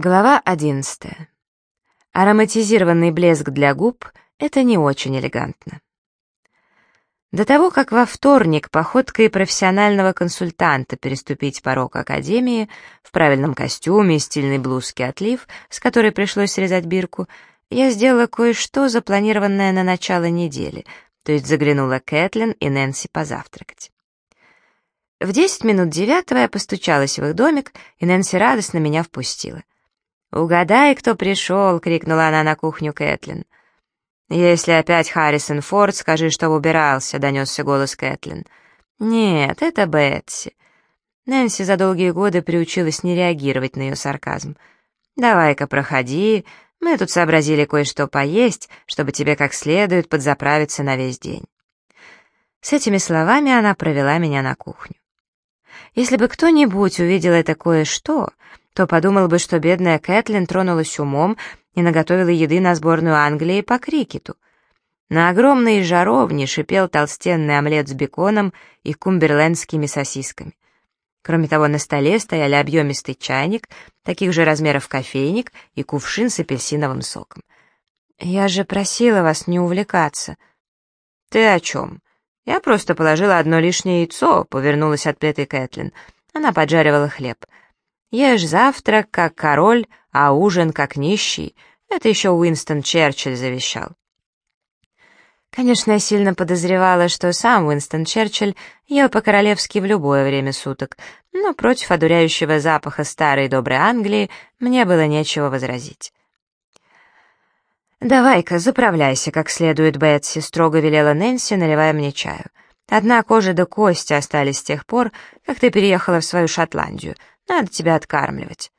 Глава 11. Ароматизированный блеск для губ — это не очень элегантно. До того, как во вторник походкой профессионального консультанта переступить порог Академии в правильном костюме стильной блузке отлив, с которой пришлось срезать бирку, я сделала кое-что, запланированное на начало недели, то есть заглянула Кэтлин и Нэнси позавтракать. В десять минут девятого я постучалась в их домик, и Нэнси радостно меня впустила. «Угадай, кто пришел!» — крикнула она на кухню Кэтлин. «Если опять Харрисон Форд, скажи, что убирался», — донесся голос Кэтлин. «Нет, это Бетси». Нэнси за долгие годы приучилась не реагировать на ее сарказм. «Давай-ка проходи, мы тут сообразили кое-что поесть, чтобы тебе как следует подзаправиться на весь день». С этими словами она провела меня на кухню. Если бы кто-нибудь увидел это кое-что, то подумал бы, что бедная Кэтлин тронулась умом и наготовила еды на сборную Англии по крикету. На огромной жаровне шипел толстенный омлет с беконом и кумберлендскими сосисками. Кроме того, на столе стояли объемистый чайник, таких же размеров кофейник и кувшин с апельсиновым соком. «Я же просила вас не увлекаться». «Ты о чем?» «Я просто положила одно лишнее яйцо», — повернулась от плиты Кэтлин. Она поджаривала хлеб. Ешь завтрак, как король, а ужин, как нищий. Это еще Уинстон Черчилль завещал. Конечно, я сильно подозревала, что сам Уинстон Черчилль ел по-королевски в любое время суток, но против одуряющего запаха старой доброй Англии мне было нечего возразить. «Давай-ка, заправляйся как следует, Бетси», — строго велела Нэнси, наливая мне чаю. «Одна кожа да кости остались с тех пор, как ты переехала в свою Шотландию. Надо тебя откармливать».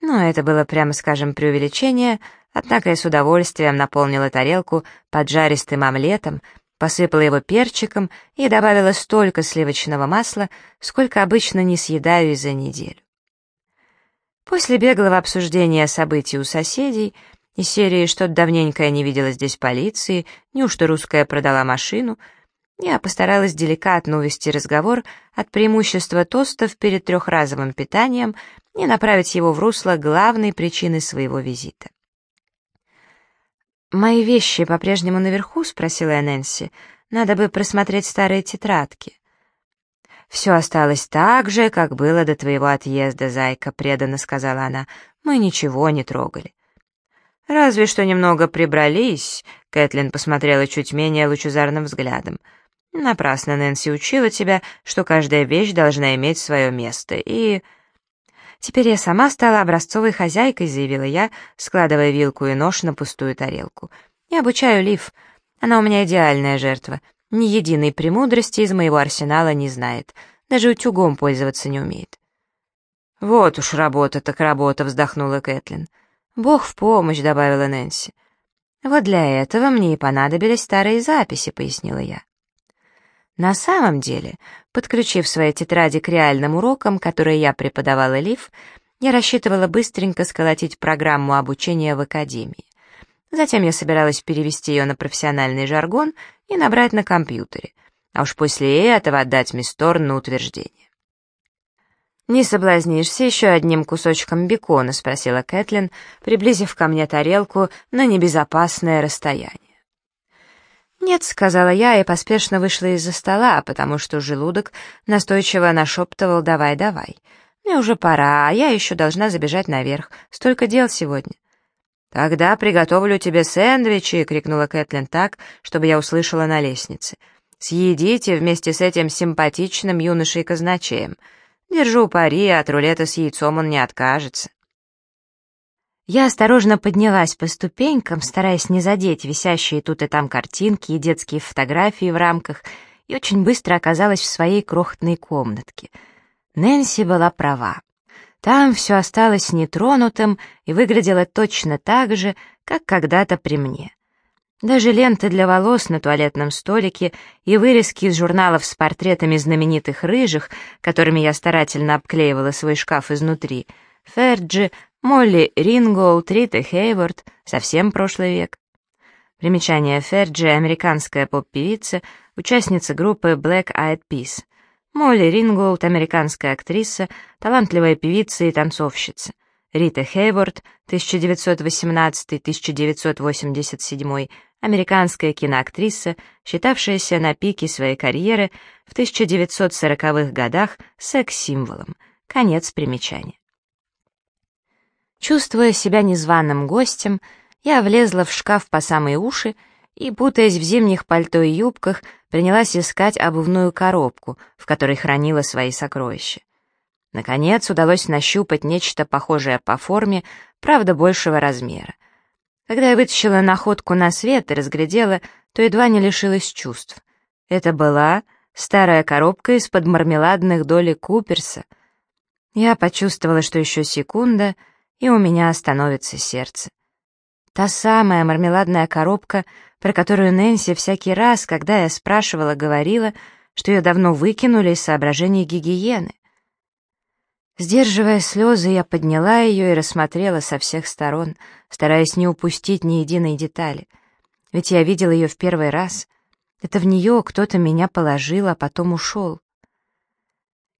Но это было, прямо скажем, преувеличение, однако я с удовольствием наполнила тарелку поджаристым омлетом, посыпала его перчиком и добавила столько сливочного масла, сколько обычно не съедаю за неделю. После беглого обсуждения событий у соседей из серии «Что-то давненько я не видела здесь полиции», «Неужто русская продала машину», я постаралась деликатно увести разговор от преимущества тостов перед трехразовым питанием и направить его в русло главной причины своего визита. «Мои вещи по-прежнему наверху?» — спросила я Нэнси. «Надо бы просмотреть старые тетрадки». «Все осталось так же, как было до твоего отъезда, зайка», — преданно сказала она. «Мы ничего не трогали». «Разве что немного прибрались», — Кэтлин посмотрела чуть менее лучезарным взглядом. Напрасно Нэнси учила тебя, что каждая вещь должна иметь свое место, и... Теперь я сама стала образцовой хозяйкой, заявила я, складывая вилку и нож на пустую тарелку. Я обучаю Лив. Она у меня идеальная жертва. Ни единой премудрости из моего арсенала не знает. Даже утюгом пользоваться не умеет. «Вот уж работа так работа», — вздохнула Кэтлин. «Бог в помощь», — добавила Нэнси. «Вот для этого мне и понадобились старые записи», — пояснила я. На самом деле, подключив свои тетради к реальным урокам, которые я преподавала Лив, я рассчитывала быстренько сколотить программу обучения в академии. Затем я собиралась перевести ее на профессиональный жаргон и набрать на компьютере, а уж после этого отдать мисс Торн на утверждение. «Не соблазнишься еще одним кусочком бекона?» — спросила Кэтлин, приблизив ко мне тарелку на небезопасное расстояние. «Нет», — сказала я и поспешно вышла из-за стола, потому что желудок настойчиво нашептывал «давай, давай». «Мне уже пора, а я еще должна забежать наверх. Столько дел сегодня». «Тогда приготовлю тебе сэндвичи!» — крикнула Кэтлин так, чтобы я услышала на лестнице. «Съедите вместе с этим симпатичным юношей-казначеем. Держу пари, от рулета с яйцом он не откажется». Я осторожно поднялась по ступенькам, стараясь не задеть висящие тут и там картинки и детские фотографии в рамках, и очень быстро оказалась в своей крохотной комнатке. Нэнси была права. Там все осталось нетронутым и выглядело точно так же, как когда-то при мне. Даже ленты для волос на туалетном столике и вырезки из журналов с портретами знаменитых рыжих, которыми я старательно обклеивала свой шкаф изнутри, Ферджи, Молли Ринголд, Рита Хейворд, совсем прошлый век. Примечание Ферджи — американская поп-певица, участница группы Black Eyed Peas. Молли Ринголд — американская актриса, талантливая певица и танцовщица. Рита Хейворд, 1918-1987, американская киноактриса, считавшаяся на пике своей карьеры в 1940-х годах секс-символом. Конец примечания. Чувствуя себя незваным гостем, я влезла в шкаф по самые уши и, путаясь в зимних пальто и юбках, принялась искать обувную коробку, в которой хранила свои сокровища. Наконец удалось нащупать нечто похожее по форме, правда, большего размера. Когда я вытащила находку на свет и разглядела, то едва не лишилась чувств. Это была старая коробка из-под мармеладных долей Куперса. Я почувствовала, что еще секунда, и у меня остановится сердце. Та самая мармеладная коробка, про которую Нэнси всякий раз, когда я спрашивала, говорила, что ее давно выкинули из соображений гигиены. Сдерживая слезы, я подняла ее и рассмотрела со всех сторон, стараясь не упустить ни единой детали. Ведь я видела ее в первый раз. Это в нее кто-то меня положил, а потом ушел.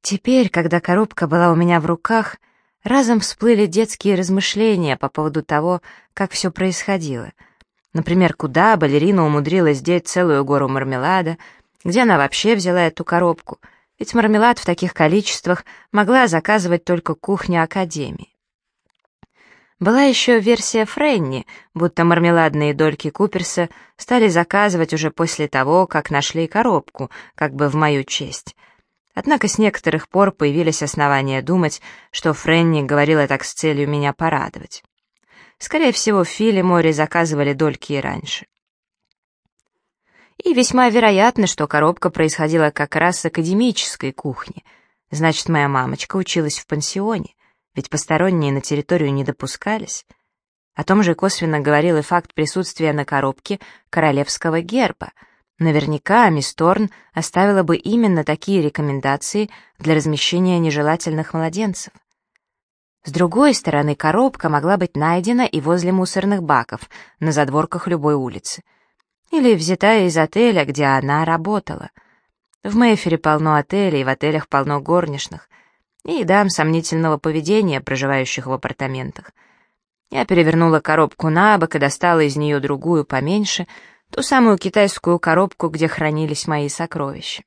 Теперь, когда коробка была у меня в руках, разом всплыли детские размышления по поводу того, как все происходило. Например, куда балерина умудрилась деть целую гору мармелада, где она вообще взяла эту коробку — ведь мармелад в таких количествах могла заказывать только кухня Академии. Была еще версия Френни, будто мармеладные дольки Куперса стали заказывать уже после того, как нашли коробку, как бы в мою честь. Однако с некоторых пор появились основания думать, что Френни говорила так с целью меня порадовать. Скорее всего, Филе море заказывали дольки и раньше. И весьма вероятно, что коробка происходила как раз с академической кухни. Значит, моя мамочка училась в пансионе, ведь посторонние на территорию не допускались. О том же косвенно говорил и факт присутствия на коробке королевского герба. Наверняка мисс Торн оставила бы именно такие рекомендации для размещения нежелательных младенцев. С другой стороны, коробка могла быть найдена и возле мусорных баков на задворках любой улицы — или взята из отеля, где она работала. В Мэйфере полно отелей, в отелях полно горничных и дам сомнительного поведения, проживающих в апартаментах. Я перевернула коробку на бок и достала из нее другую поменьше, ту самую китайскую коробку, где хранились мои сокровища.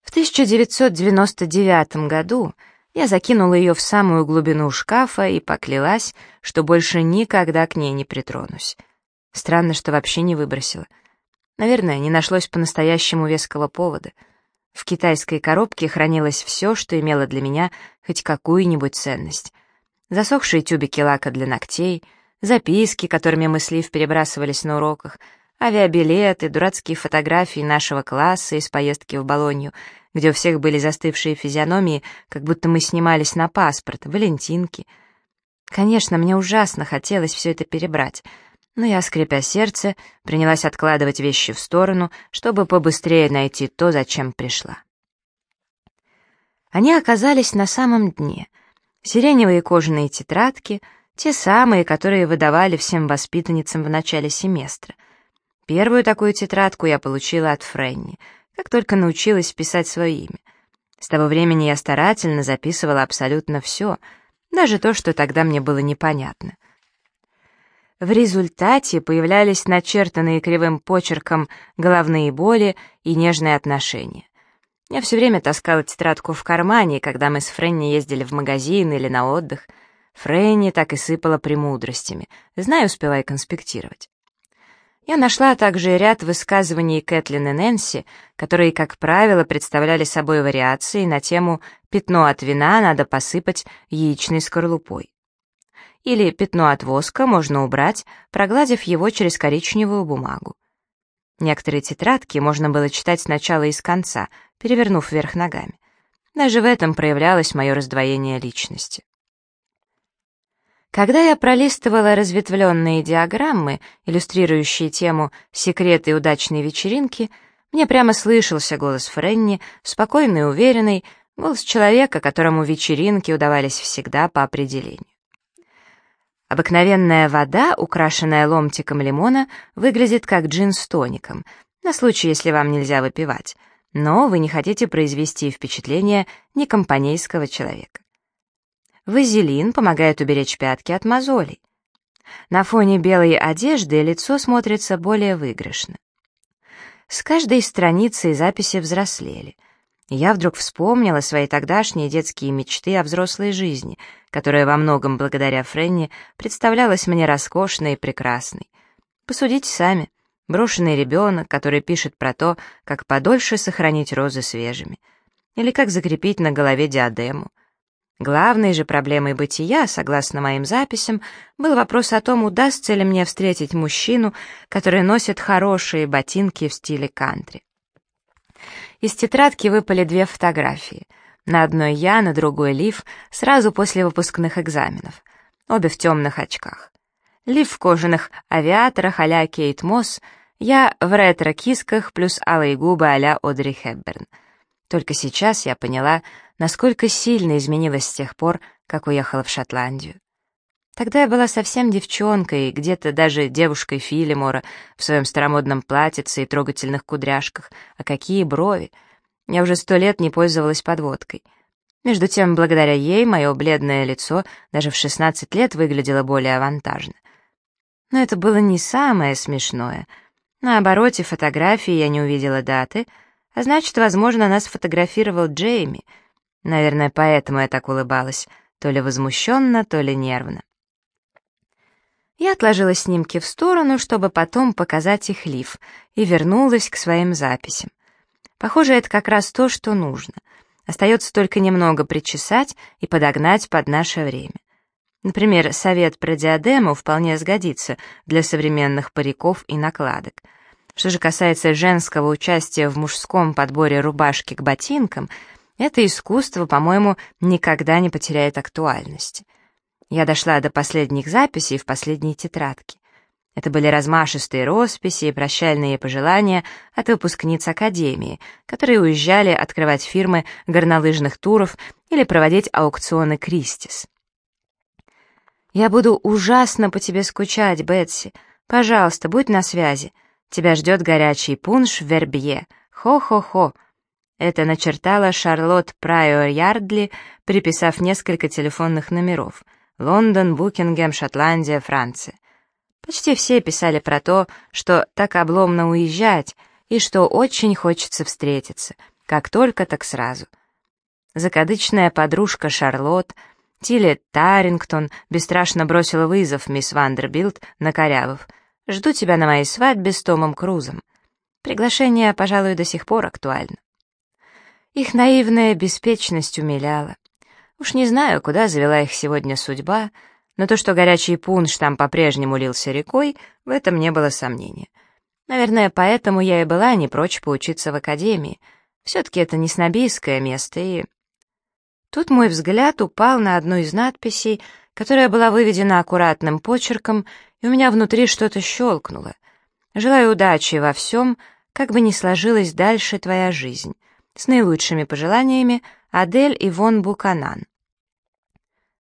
В 1999 году я закинула ее в самую глубину шкафа и поклялась, что больше никогда к ней не притронусь. Странно, что вообще не выбросила. Наверное, не нашлось по-настоящему веского повода. В китайской коробке хранилось все, что имело для меня хоть какую-нибудь ценность. Засохшие тюбики лака для ногтей, записки, которыми мы с перебрасывались на уроках, авиабилеты, дурацкие фотографии нашего класса из поездки в Болонью, где у всех были застывшие физиономии, как будто мы снимались на паспорт, валентинки. Конечно, мне ужасно хотелось все это перебрать — но я, скрипя сердце, принялась откладывать вещи в сторону, чтобы побыстрее найти то, зачем пришла. Они оказались на самом дне. Сиреневые кожаные тетрадки, те самые, которые выдавали всем воспитанницам в начале семестра. Первую такую тетрадку я получила от Френни, как только научилась писать свое имя. С того времени я старательно записывала абсолютно все, даже то, что тогда мне было непонятно — в результате появлялись начертанные кривым почерком головные боли и нежные отношения. Я все время таскала тетрадку в кармане, когда мы с Френни ездили в магазин или на отдых. Френни так и сыпала премудростями. Знаю, успевай конспектировать. Я нашла также ряд высказываний Кэтлин и Нэнси, которые, как правило, представляли собой вариации на тему «пятно от вина надо посыпать яичной скорлупой» или пятно от воска можно убрать, прогладив его через коричневую бумагу. Некоторые тетрадки можно было читать сначала и с конца, перевернув вверх ногами. Даже в этом проявлялось мое раздвоение личности. Когда я пролистывала разветвленные диаграммы, иллюстрирующие тему «Секреты удачной вечеринки», мне прямо слышался голос Френни, спокойный и уверенный, голос человека, которому вечеринки удавались всегда по определению. Обыкновенная вода, украшенная ломтиком лимона, выглядит как джин с тоником, на случай, если вам нельзя выпивать, но вы не хотите произвести впечатление некомпанейского человека. Вазелин помогает уберечь пятки от мозолей. На фоне белой одежды лицо смотрится более выигрышно. С каждой страницы записи взрослели. Я вдруг вспомнила свои тогдашние детские мечты о взрослой жизни, которая во многом благодаря Френни представлялась мне роскошной и прекрасной. Посудите сами. Брошенный ребенок, который пишет про то, как подольше сохранить розы свежими. Или как закрепить на голове диадему. Главной же проблемой бытия, согласно моим записям, был вопрос о том, удастся ли мне встретить мужчину, который носит хорошие ботинки в стиле кантри. Из тетрадки выпали две фотографии. На одной я, на другой Лив, сразу после выпускных экзаменов. Обе в темных очках. Лив в кожаных авиаторах а-ля Кейт Мосс, я в ретро-кисках плюс алые губы а-ля Одри Хепберн. Только сейчас я поняла, насколько сильно изменилась с тех пор, как уехала в Шотландию. Тогда я была совсем девчонкой, где-то даже девушкой Филимора, в своем старомодном платьице и трогательных кудряшках. А какие брови! Я уже сто лет не пользовалась подводкой. Между тем, благодаря ей, мое бледное лицо даже в 16 лет выглядело более авантажно. Но это было не самое смешное. На обороте фотографии я не увидела даты, а значит, возможно, нас фотографировал Джейми — Наверное, поэтому я так улыбалась, то ли возмущенно, то ли нервно. Я отложила снимки в сторону, чтобы потом показать их Лив, и вернулась к своим записям. Похоже, это как раз то, что нужно. Остается только немного причесать и подогнать под наше время. Например, совет про диадему вполне сгодится для современных париков и накладок. Что же касается женского участия в мужском подборе рубашки к ботинкам — это искусство, по-моему, никогда не потеряет актуальности. Я дошла до последних записей в последней тетрадке. Это были размашистые росписи и прощальные пожелания от выпускниц Академии, которые уезжали открывать фирмы горнолыжных туров или проводить аукционы Кристис. «Я буду ужасно по тебе скучать, Бетси. Пожалуйста, будь на связи. Тебя ждет горячий пунш в Вербье. Хо-хо-хо!» Это начертала Шарлотт Прайор Ярдли, приписав несколько телефонных номеров. Лондон, Букингем, Шотландия, Франция. Почти все писали про то, что так обломно уезжать, и что очень хочется встретиться, как только, так сразу. Закадычная подружка Шарлотт, Тилли Тарингтон бесстрашно бросила вызов мисс Вандербильд, накорябав. «Жду тебя на моей свадьбе с Томом Крузом». Приглашение, пожалуй, до сих пор актуально. Их наивная беспечность умиляла. Уж не знаю, куда завела их сегодня судьба, но то, что горячий пунш там по-прежнему лился рекой, в этом не было сомнения. Наверное, поэтому я и была не прочь поучиться в академии. Все-таки это не снобийское место, и... Тут мой взгляд упал на одну из надписей, которая была выведена аккуратным почерком, и у меня внутри что-то щелкнуло. «Желаю удачи во всем, как бы ни сложилась дальше твоя жизнь. С наилучшими пожеланиями, Адель Ивон Буканан.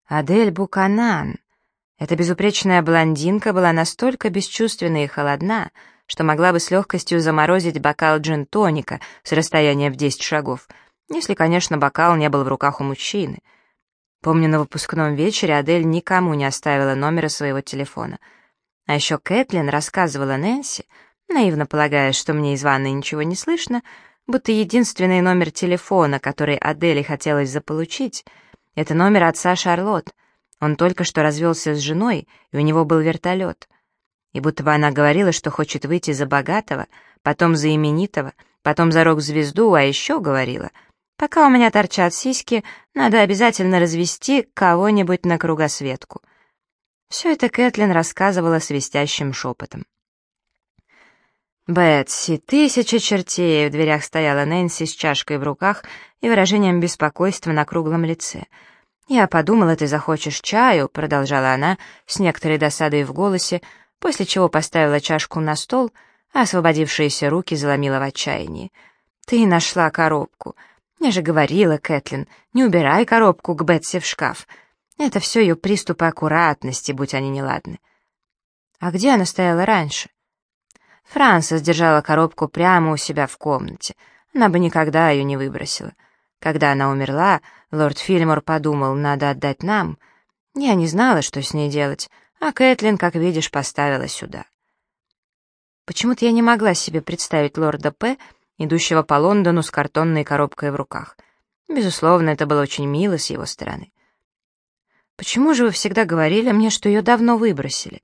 Адель Буканан. Эта безупречная блондинка была настолько бесчувственна и холодна, что могла бы с легкостью заморозить бокал джин-тоника с расстояния в 10 шагов, если, конечно, бокал не был в руках у мужчины. Помню, на выпускном вечере Адель никому не оставила номера своего телефона. А еще Кэтлин рассказывала Нэнси, наивно полагая, что мне из ванной ничего не слышно, будто единственный номер телефона, который Адели хотелось заполучить, это номер отца Шарлотт. Он только что развелся с женой, и у него был вертолет. И будто бы она говорила, что хочет выйти за богатого, потом за именитого, потом за рок-звезду, а еще говорила, пока у меня торчат сиськи, надо обязательно развести кого-нибудь на кругосветку. Все это Кэтлин рассказывала свистящим шепотом. «Бетси, тысяча чертей!» В дверях стояла Нэнси с чашкой в руках и выражением беспокойства на круглом лице. «Я подумала, ты захочешь чаю», — продолжала она с некоторой досадой в голосе, после чего поставила чашку на стол, а освободившиеся руки заломила в отчаянии. «Ты нашла коробку. Я же говорила, Кэтлин, не убирай коробку к Бетси в шкаф. Это все ее приступы аккуратности, будь они неладны». «А где она стояла раньше?» Франсис держала коробку прямо у себя в комнате. Она бы никогда ее не выбросила. Когда она умерла, лорд Филмор подумал, надо отдать нам. Я не знала, что с ней делать, а Кэтлин, как видишь, поставила сюда. Почему-то я не могла себе представить лорда П., идущего по Лондону с картонной коробкой в руках. Безусловно, это было очень мило с его стороны. «Почему же вы всегда говорили мне, что ее давно выбросили?»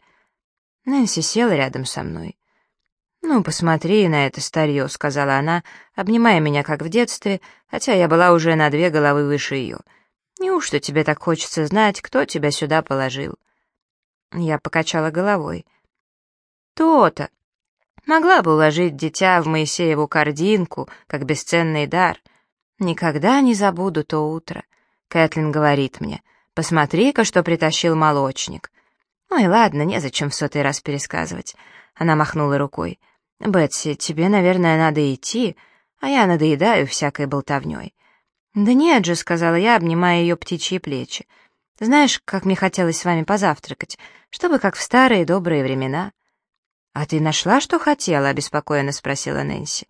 Нэнси села рядом со мной. «Ну, посмотри на это старье», — сказала она, обнимая меня, как в детстве, хотя я была уже на две головы выше ее. «Неужто тебе так хочется знать, кто тебя сюда положил?» Я покачала головой. «То-то! Могла бы уложить дитя в Моисееву кординку, как бесценный дар. Никогда не забуду то утро. Кэтлин говорит мне, «Посмотри-ка, что притащил молочник». «Ой, ладно, незачем в сотый раз пересказывать». Она махнула рукой. «Бетси, тебе, наверное, надо идти, а я надоедаю всякой болтовней». «Да нет же», — сказала я, обнимая ее птичьи плечи. «Знаешь, как мне хотелось с вами позавтракать, чтобы как в старые добрые времена». «А ты нашла, что хотела?» — обеспокоенно спросила Нэнси.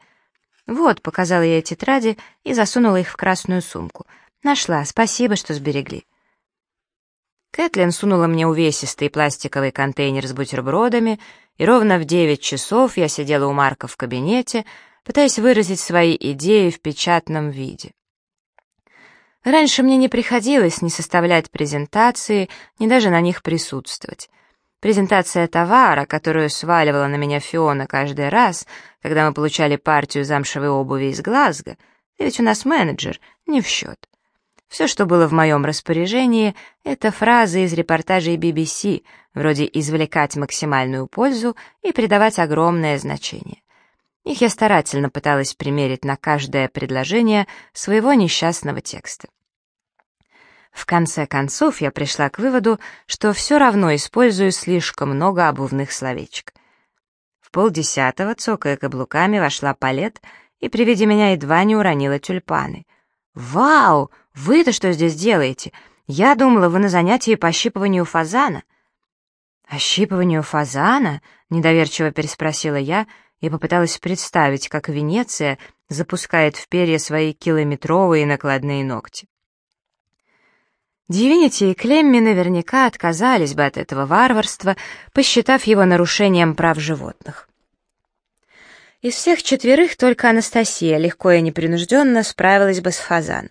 «Вот», — показала я тетради и засунула их в красную сумку. «Нашла, спасибо, что сберегли». Кэтлин сунула мне увесистый пластиковый контейнер с бутербродами, и ровно в девять часов я сидела у Марка в кабинете, пытаясь выразить свои идеи в печатном виде. Раньше мне не приходилось ни составлять презентации, ни даже на них присутствовать. Презентация товара, которую сваливала на меня Фиона каждый раз, когда мы получали партию замшевой обуви из Глазго, ведь у нас менеджер, не в счет. Все, что было в моем распоряжении, это фразы из репортажей BBC, вроде «извлекать максимальную пользу» и придавать огромное значение. Их я старательно пыталась примерить на каждое предложение своего несчастного текста. В конце концов я пришла к выводу, что все равно использую слишком много обувных словечек. В полдесятого, цокая каблуками, вошла Палет и при виде меня едва не уронила тюльпаны. «Вау!» Вы-то что здесь делаете? Я думала, вы на занятии по ощипыванию фазана». «Ощипыванию фазана?» — недоверчиво переспросила я и попыталась представить, как Венеция запускает в перья свои километровые накладные ногти. Дивинити и Клемми наверняка отказались бы от этого варварства, посчитав его нарушением прав животных. Из всех четверых только Анастасия легко и непринужденно справилась бы с фазаном.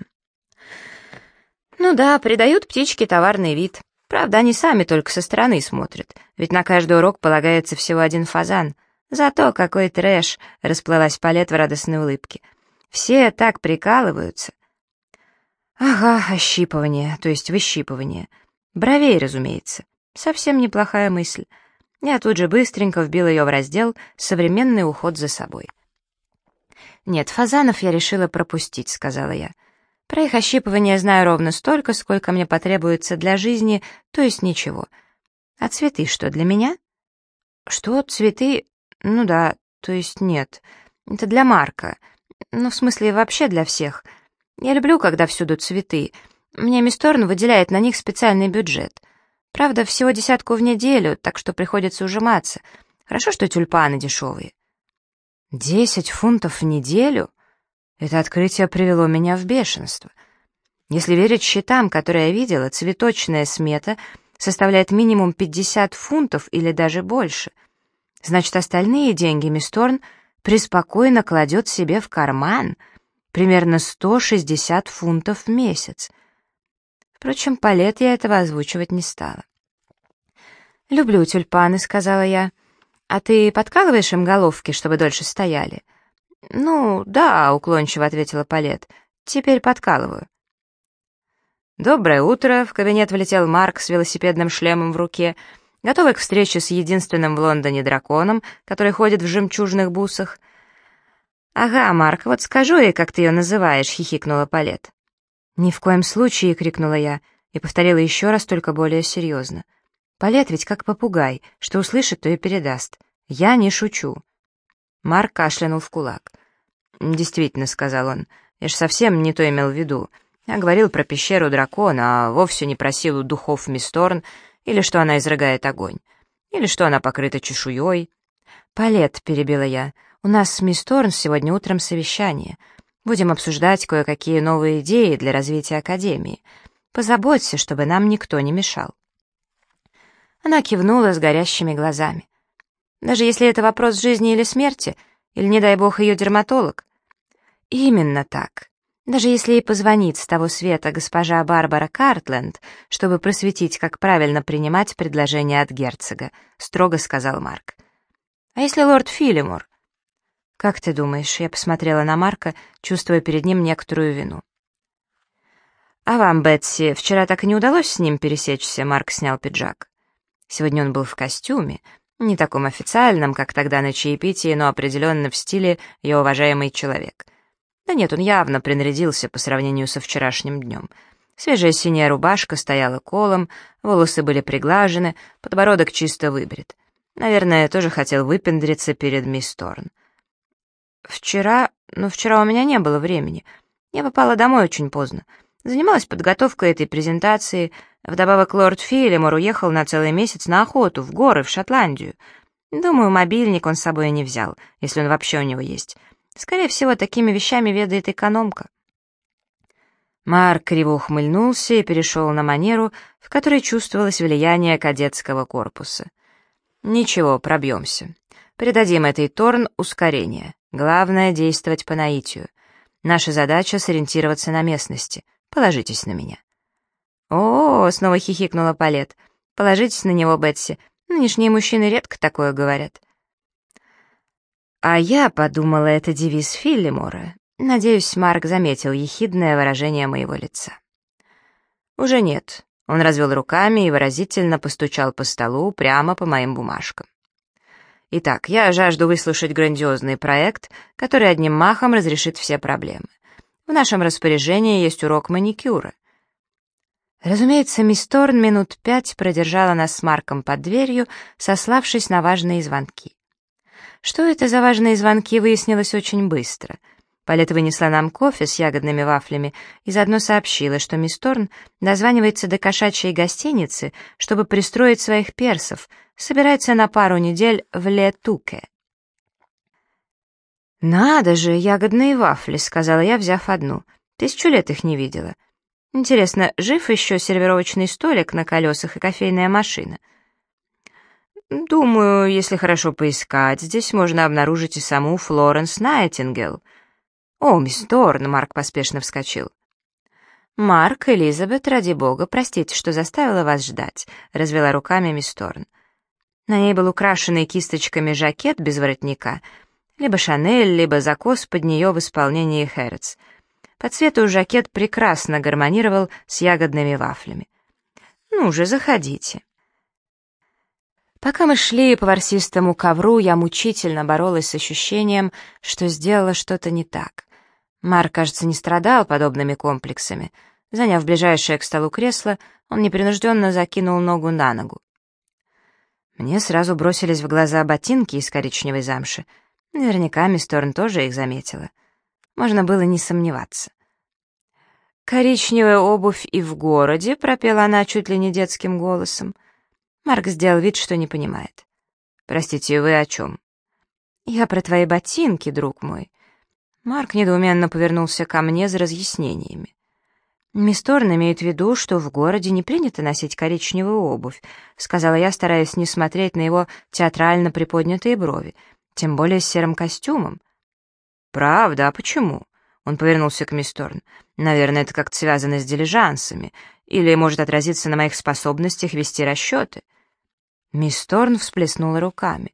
Ну да, придают птичке товарный вид. Правда, они сами только со стороны смотрят, ведь на каждый урок полагается всего один фазан. Зато какой трэш, расплылась Палет в радостной улыбке. Все так прикалываются. Ага, ощипывание, то есть выщипывание. Бровей, разумеется. Совсем неплохая мысль. Я тут же быстренько вбил ее в раздел «Современный уход за собой». «Нет, фазанов я решила пропустить», — сказала я. Про их ощипывание знаю ровно столько, сколько мне потребуется для жизни, то есть ничего. А цветы что, для меня? Что, цветы? Ну да, то есть нет. Это для Марка. Ну, в смысле, вообще для всех. Я люблю, когда всюду цветы. Мне Мисторн выделяет на них специальный бюджет. Правда, всего десятку в неделю, так что приходится ужиматься. Хорошо, что тюльпаны дешевые. Десять фунтов в неделю? Это открытие привело меня в бешенство. Если верить счетам, которые я видела, цветочная смета составляет минимум 50 фунтов или даже больше. Значит, остальные деньги мисс Торн преспокойно кладет себе в карман, примерно 160 фунтов в месяц. Впрочем, Палет я этого озвучивать не стала. «Люблю тюльпаны», — сказала я. «А ты подкалываешь им головки, чтобы дольше стояли?» «Ну, да», — уклончиво ответила Палет. «Теперь подкалываю». «Доброе утро!» — в кабинет влетел Марк с велосипедным шлемом в руке, готовый к встрече с единственным в Лондоне драконом, который ходит в жемчужных бусах. «Ага, Марк, вот скажу ей, как ты ее называешь», — хихикнула Палет. «Ни в коем случае!» — крикнула я и повторила еще раз, только более серьезно. «Палет ведь как попугай, что услышит, то и передаст. Я не шучу». Марк кашлянул в кулак. «Действительно», — сказал он, — «я ж совсем не то имел в виду. Я говорил про пещеру дракона, а вовсе не про силу духов Мисторн, или что она изрыгает огонь, или что она покрыта чешуей». «Палет», — перебила я, — «у нас с Мисторн сегодня утром совещание. Будем обсуждать кое-какие новые идеи для развития Академии. Позаботься, чтобы нам никто не мешал». Она кивнула с горящими глазами. «Даже если это вопрос жизни или смерти, или, не дай бог, ее дерматолог?» «Именно так. Даже если ей позвонит с того света госпожа Барбара Картленд, чтобы просветить, как правильно принимать предложение от герцога», — строго сказал Марк. «А если лорд Филимор?» «Как ты думаешь?» — я посмотрела на Марка, чувствуя перед ним некоторую вину. «А вам, Бетси, вчера так и не удалось с ним пересечься?» — Марк снял пиджак. Сегодня он был в костюме, не таком официальном, как тогда на чаепитии, но определенно в стиле «я уважаемый человек». Да нет, он явно принарядился по сравнению со вчерашним днем. Свежая синяя рубашка стояла колом, волосы были приглажены, подбородок чисто выбрит. Наверное, тоже хотел выпендриться перед мисс Торн. Вчера... Ну, вчера у меня не было времени. Я попала домой очень поздно. Занималась подготовкой этой презентации. Вдобавок лорд Филимор уехал на целый месяц на охоту, в горы, в Шотландию. Думаю, мобильник он с собой не взял, если он вообще у него есть. Скорее всего, такими вещами ведает экономка. Марк криво ухмыльнулся и перешел на манеру, в которой чувствовалось влияние кадетского корпуса. «Ничего, пробьемся. Придадим этой Торн ускорение. Главное — действовать по наитию. Наша задача — сориентироваться на местности. Положитесь на меня». «О, -о, -о снова хихикнула Палет. «Положитесь на него, Бетси. Нынешние мужчины редко такое говорят». А я подумала, это девиз Филлимора. Надеюсь, Марк заметил ехидное выражение моего лица. Уже нет. Он развел руками и выразительно постучал по столу прямо по моим бумажкам. Итак, я жажду выслушать грандиозный проект, который одним махом разрешит все проблемы. В нашем распоряжении есть урок маникюра. Разумеется, мисс Торн минут пять продержала нас с Марком под дверью, сославшись на важные звонки. Что это за важные звонки, выяснилось очень быстро. Палет вынесла нам кофе с ягодными вафлями и заодно сообщила, что мисс Торн дозванивается до кошачьей гостиницы, чтобы пристроить своих персов, собирается на пару недель в Ле-Туке. «Надо же, ягодные вафли», — сказала я, взяв одну. «Тысячу лет их не видела. Интересно, жив еще сервировочный столик на колесах и кофейная машина?» Думаю, если хорошо поискать, здесь можно обнаружить и саму Флоренс Найтингел. О, мисс Торн, Марк поспешно вскочил. «Марк, Элизабет, ради бога, простите, что заставила вас ждать», — развела руками мисс Торн. На ней был украшенный кисточками жакет без воротника, либо Шанель, либо закос под нее в исполнении Хэротс. По цвету жакет прекрасно гармонировал с ягодными вафлями. «Ну же, заходите». Пока мы шли по ворсистому ковру, я мучительно боролась с ощущением, что сделала что-то не так. Марк, кажется, не страдал подобными комплексами. Заняв ближайшее к столу кресло, он непринужденно закинул ногу на ногу. Мне сразу бросились в глаза ботинки из коричневой замши. Наверняка мисс Торн тоже их заметила. Можно было не сомневаться. «Коричневая обувь и в городе», — пропела она чуть ли не детским голосом. Марк сделал вид, что не понимает. «Простите, вы о чем?» «Я про твои ботинки, друг мой». Марк недоуменно повернулся ко мне за разъяснениями. «Мисс Торн имеет в виду, что в городе не принято носить коричневую обувь», сказала я, стараясь не смотреть на его театрально приподнятые брови, тем более с серым костюмом. «Правда? А почему?» Он повернулся к мисс Торн. «Наверное, это как-то связано с дилижансами, или может отразиться на моих способностях вести расчеты». Мисс Торн всплеснула руками.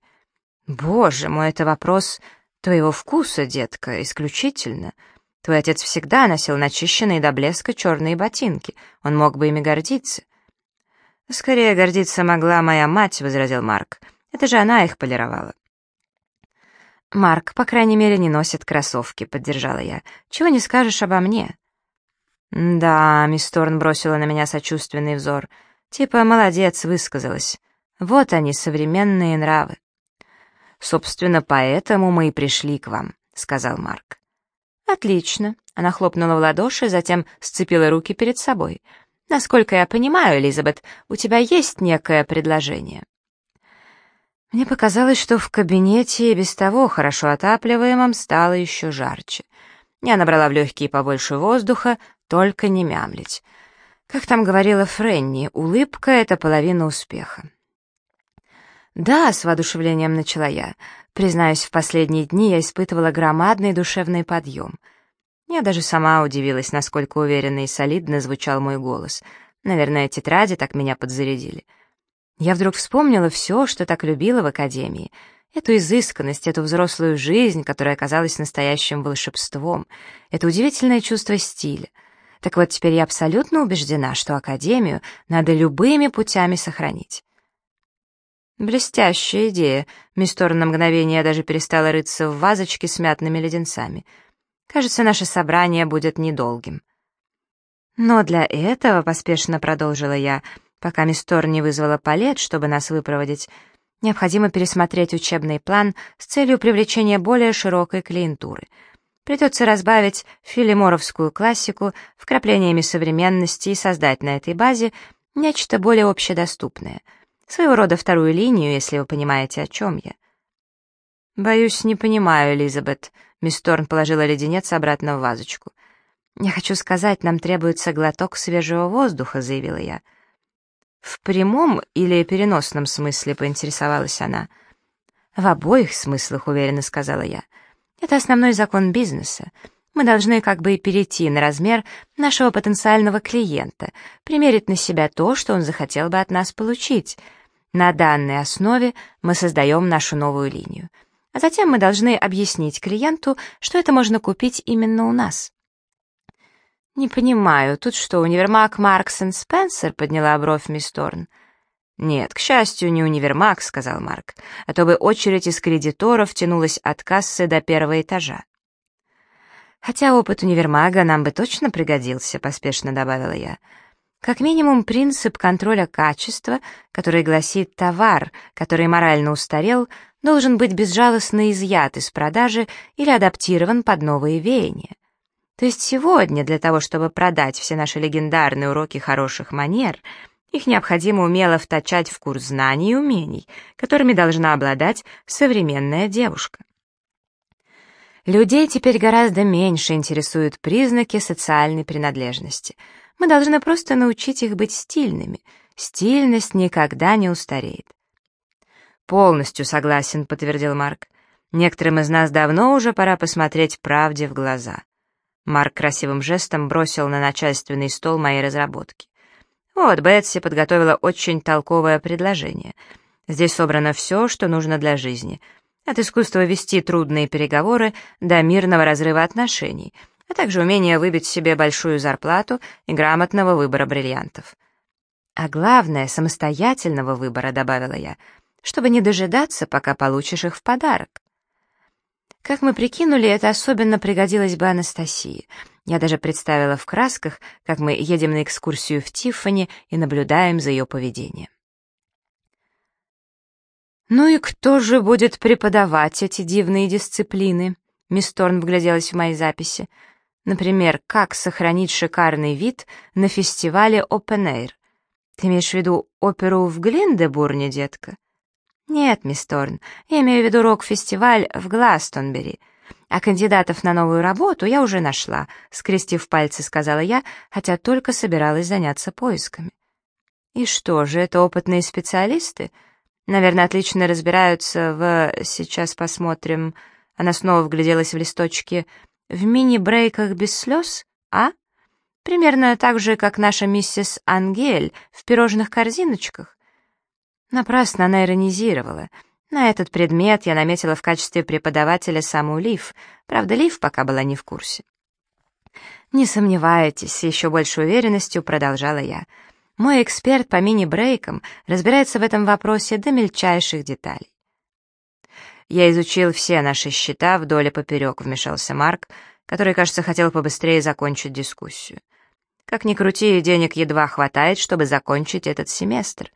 «Боже мой, это вопрос твоего вкуса, детка, исключительно. Твой отец всегда носил начищенные до блеска черные ботинки, он мог бы ими гордиться». «Скорее гордиться могла моя мать», — возразил Марк. «Это же она их полировала». «Марк, по крайней мере, не носит кроссовки», — поддержала я. «Чего не скажешь обо мне?» «Да», — мисс Торн бросила на меня сочувственный взор. «Типа, молодец, высказалась. Вот они, современные нравы. Собственно, поэтому мы и пришли к вам, сказал Марк. Отлично. Она хлопнула в ладоши, затем сцепила руки перед собой. Насколько я понимаю, Элизабет, у тебя есть некое предложение. Мне показалось, что в кабинете без того хорошо отапливаемом стало еще жарче. Я набрала в легкие побольше воздуха, только не мямлить. Как там говорила Френни, улыбка — это половина успеха. «Да», — с воодушевлением начала я. Признаюсь, в последние дни я испытывала громадный душевный подъем. Я даже сама удивилась, насколько уверенно и солидно звучал мой голос. Наверное, тетради так меня подзарядили. Я вдруг вспомнила все, что так любила в академии. Эту изысканность, эту взрослую жизнь, которая оказалась настоящим волшебством, это удивительное чувство стиля. Так вот, теперь я абсолютно убеждена, что академию надо любыми путями сохранить. «Блестящая идея!» Мисс на мгновение даже перестала рыться в вазочке с мятными леденцами. «Кажется, наше собрание будет недолгим». «Но для этого», — поспешно продолжила я, пока мисс не вызвала палет, чтобы нас выпроводить, необходимо пересмотреть учебный план с целью привлечения более широкой клиентуры. Придется разбавить филиморовскую классику вкраплениями современности и создать на этой базе нечто более общедоступное — Своего рода вторую линию, если вы понимаете, о чем я. «Боюсь, не понимаю, Элизабет», — мисс Торн положила леденец обратно в вазочку. «Я хочу сказать, нам требуется глоток свежего воздуха», — заявила я. «В прямом или переносном смысле?» — поинтересовалась она. «В обоих смыслах», — уверенно сказала я. «Это основной закон бизнеса. Мы должны как бы перейти на размер нашего потенциального клиента, примерить на себя то, что он захотел бы от нас получить. На данной основе мы создаем нашу новую линию. А затем мы должны объяснить клиенту, что это можно купить именно у нас. «Не понимаю, тут что, универмаг Маркс энд Спенсер?» — подняла бровь мисс Торн. «Нет, к счастью, не универмаг», — сказал Марк, «а то бы очередь из кредиторов тянулась от кассы до первого этажа». «Хотя опыт универмага нам бы точно пригодился», — поспешно добавила я. «Как минимум принцип контроля качества, который гласит «товар, который морально устарел, должен быть безжалостно изъят из продажи или адаптирован под новые веяния». То есть сегодня для того, чтобы продать все наши легендарные уроки хороших манер, их необходимо умело втачать в курс знаний и умений, которыми должна обладать современная девушка. Людей теперь гораздо меньше интересуют признаки социальной принадлежности. Мы должны просто научить их быть стильными. Стильность никогда не устареет. «Полностью согласен», — подтвердил Марк. «Некоторым из нас давно уже пора посмотреть правде в глаза». Марк красивым жестом бросил на начальственный стол мои разработки. «Вот, Бетси подготовила очень толковое предложение. Здесь собрано все, что нужно для жизни — от искусства вести трудные переговоры до мирного разрыва отношений, а также умения выбить себе большую зарплату и грамотного выбора бриллиантов. А главное, самостоятельного выбора, добавила я, чтобы не дожидаться, пока получишь их в подарок. Как мы прикинули, это особенно пригодилось бы Анастасии. Я даже представила в красках, как мы едем на экскурсию в Тиффани и наблюдаем за ее поведением. «Ну и кто же будет преподавать эти дивные дисциплины?» Мисс Торн вгляделась в мои записи. «Например, как сохранить шикарный вид на фестивале Open Air? Ты имеешь в виду оперу в Глиндебурне, детка?» «Нет, мисс Торн, я имею в виду рок-фестиваль в Гластонбери. А кандидатов на новую работу я уже нашла», — скрестив пальцы, сказала я, хотя только собиралась заняться поисками. «И что же, это опытные специалисты?» Наверное, отлично разбираются в... Сейчас посмотрим. Она снова вгляделась в листочки. В мини-брейках без слез, а? Примерно так же, как наша миссис Ангель в пирожных корзиночках. Напрасно она иронизировала. На этот предмет я наметила в качестве преподавателя саму Лив. Правда, Лив пока была не в курсе. «Не сомневайтесь», — еще большей уверенностью продолжала я. Мой эксперт по мини-брейкам разбирается в этом вопросе до мельчайших деталей. «Я изучил все наши счета вдоль и поперек», — вмешался Марк, который, кажется, хотел побыстрее закончить дискуссию. «Как ни крути, денег едва хватает, чтобы закончить этот семестр.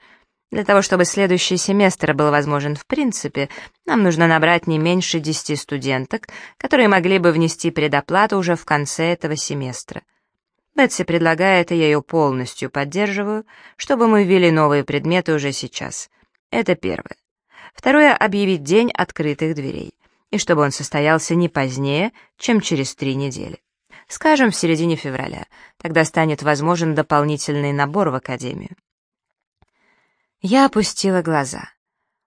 Для того, чтобы следующий семестр был возможен в принципе, нам нужно набрать не меньше десяти студенток, которые могли бы внести предоплату уже в конце этого семестра. Бетси предлагает, и я ее полностью поддерживаю, чтобы мы ввели новые предметы уже сейчас. Это первое. Второе — объявить день открытых дверей. и чтобы он состоялся не позднее, чем через три недели. Скажем, в середине февраля. Тогда станет возможен дополнительный набор в академию. Я опустила глаза.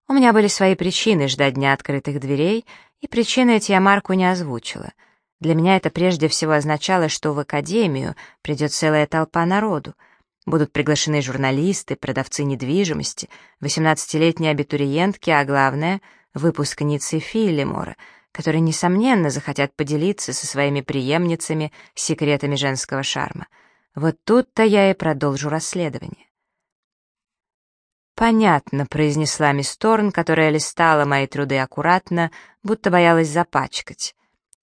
У меня были свои причины ждать дня открытых дверей, и причины эти я Марку не озвучила. Для меня это прежде всего означало, что в академию придет целая толпа народу. Будут приглашены журналисты, продавцы недвижимости, 18-летние абитуриентки, а главное — выпускницы Филлимора, которые, несомненно, захотят поделиться со своими преемницами секретами женского шарма. Вот тут-то я и продолжу расследование. «Понятно», — произнесла мисс Торн, которая листала мои труды аккуратно, будто боялась запачкать.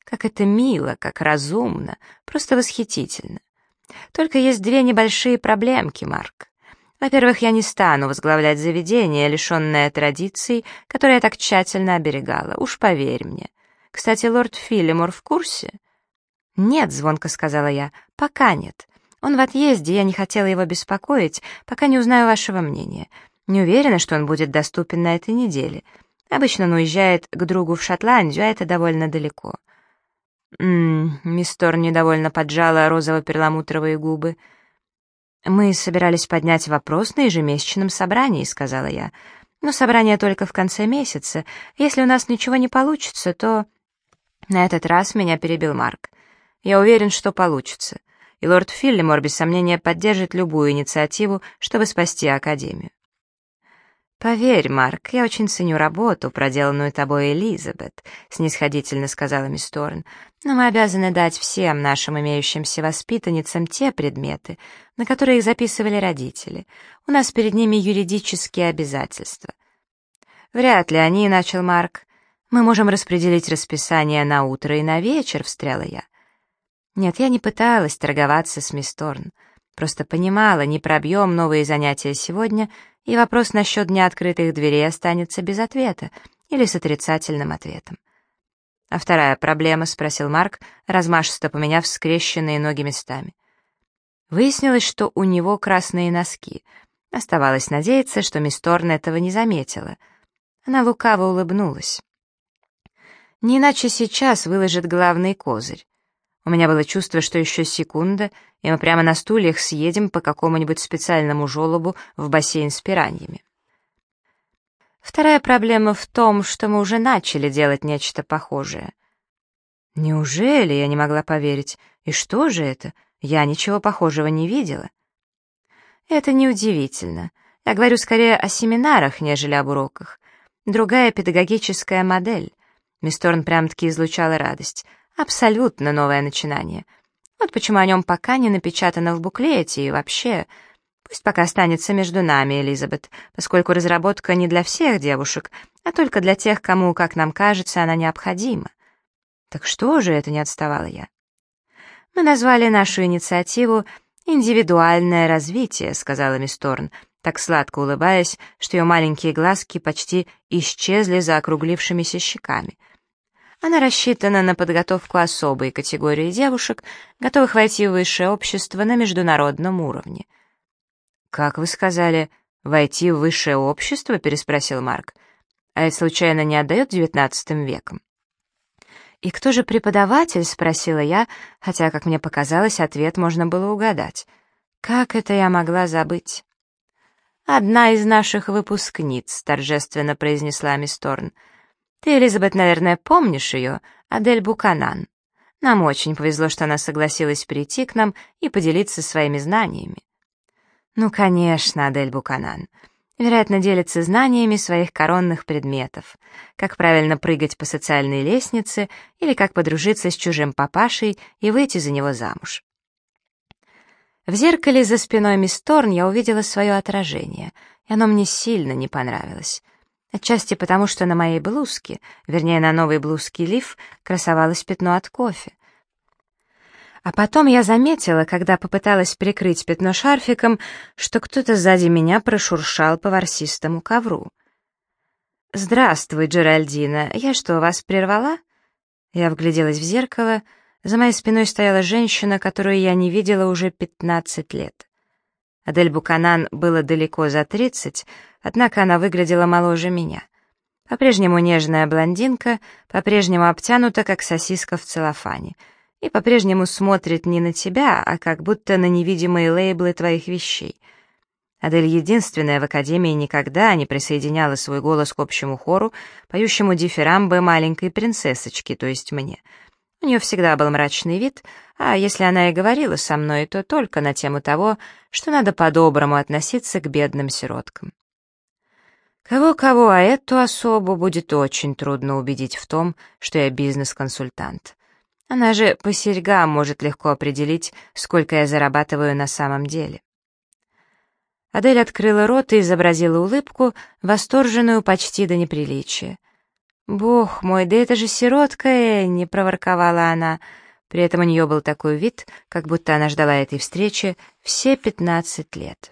«Как это мило, как разумно, просто восхитительно. Только есть две небольшие проблемки, Марк. Во-первых, я не стану возглавлять заведение, лишенное традиций, которые я так тщательно оберегала, уж поверь мне. Кстати, лорд Филлимор в курсе?» «Нет», — звонко сказала я, — «пока нет. Он в отъезде, я не хотела его беспокоить, пока не узнаю вашего мнения. Не уверена, что он будет доступен на этой неделе. Обычно он уезжает к другу в Шотландию, а это довольно далеко. Ммм, мисс Торн недовольно поджала розово-перламутровые губы. «Мы собирались поднять вопрос на ежемесячном собрании», — сказала я. «Но собрание только в конце месяца. Если у нас ничего не получится, то...» На этот раз меня перебил Марк. «Я уверен, что получится. И лорд Филлимор, без сомнения, поддержит любую инициативу, чтобы спасти Академию. «Поверь, Марк, я очень ценю работу, проделанную тобой, Элизабет», — снисходительно сказала мисс Торн. «но мы обязаны дать всем нашим имеющимся воспитанницам те предметы, на которые их записывали родители. У нас перед ними юридические обязательства». «Вряд ли они», — начал Марк. «Мы можем распределить расписание на утро и на вечер», — встряла я. Нет, я не пыталась торговаться с мисс Торн. Просто понимала, не пробьем новые занятия сегодня — и вопрос насчет дня открытых дверей останется без ответа или с отрицательным ответом. «А вторая проблема?» — спросил Марк, размашисто поменяв скрещенные ноги местами. Выяснилось, что у него красные носки. Оставалось надеяться, что мисс Торн этого не заметила. Она лукаво улыбнулась. Не иначе сейчас выложит главный козырь. У меня было чувство, что еще секунда, и мы прямо на стульях съедем по какому-нибудь специальному желобу в бассейн с пираньями. Вторая проблема в том, что мы уже начали делать нечто похожее. Неужели я не могла поверить? И что же это? Я ничего похожего не видела. Это неудивительно. Я говорю скорее о семинарах, нежели об уроках. Другая педагогическая модель. Мисторн прям-таки излучала радость — Абсолютно новое начинание. Вот почему о нем пока не напечатано в буклете и вообще... Пусть пока останется между нами, Элизабет, поскольку разработка не для всех девушек, а только для тех, кому, как нам кажется, она необходима. Так что же это не отставала я? Мы назвали нашу инициативу «Индивидуальное развитие», — сказала мисс Торн, так сладко улыбаясь, что ее маленькие глазки почти исчезли за округлившимися щеками — она рассчитана на подготовку особой категории девушек, готовых войти в высшее общество на международном уровне. «Как вы сказали, войти в высшее общество?» — переспросил Марк. «А это, случайно, не отдает девятнадцатым веком?» «И кто же преподаватель?» — спросила я, хотя, как мне показалось, ответ можно было угадать. «Как это я могла забыть?» «Одна из наших выпускниц», — торжественно произнесла мисс Торн. Ты, Элизабет, наверное, помнишь ее, Адель Буканан. Нам очень повезло, что она согласилась прийти к нам и поделиться своими знаниями. Ну, конечно, Адель Буканан. Вероятно, делится знаниями своих коронных предметов. Как правильно прыгать по социальной лестнице или как подружиться с чужим папашей и выйти за него замуж. В зеркале за спиной мисс Торн я увидела свое отражение, и оно мне сильно не понравилось. Отчасти потому, что на моей блузке, вернее, на новой блузке Лив, красовалось пятно от кофе. А потом я заметила, когда попыталась прикрыть пятно шарфиком, что кто-то сзади меня прошуршал по ворсистому ковру. «Здравствуй, Джеральдина. Я что, вас прервала?» Я вгляделась в зеркало. За моей спиной стояла женщина, которую я не видела уже пятнадцать лет. Адель Буканан было далеко за тридцать, однако она выглядела моложе меня. По-прежнему нежная блондинка, по-прежнему обтянута, как сосиска в целлофане, и по-прежнему смотрит не на тебя, а как будто на невидимые лейблы твоих вещей. Адель единственная в Академии никогда не присоединяла свой голос к общему хору, поющему дифирамбы маленькой принцессочки, то есть мне. У нее всегда был мрачный вид, а если она и говорила со мной, то только на тему того, что надо по-доброму относиться к бедным сироткам. Кого-кого, а эту особу будет очень трудно убедить в том, что я бизнес-консультант. Она же по серьгам может легко определить, сколько я зарабатываю на самом деле. Адель открыла рот и изобразила улыбку, восторженную почти до неприличия. «Бог мой, да это же сиротка Энни!» — проворковала она. При этом у нее был такой вид, как будто она ждала этой встречи все пятнадцать лет.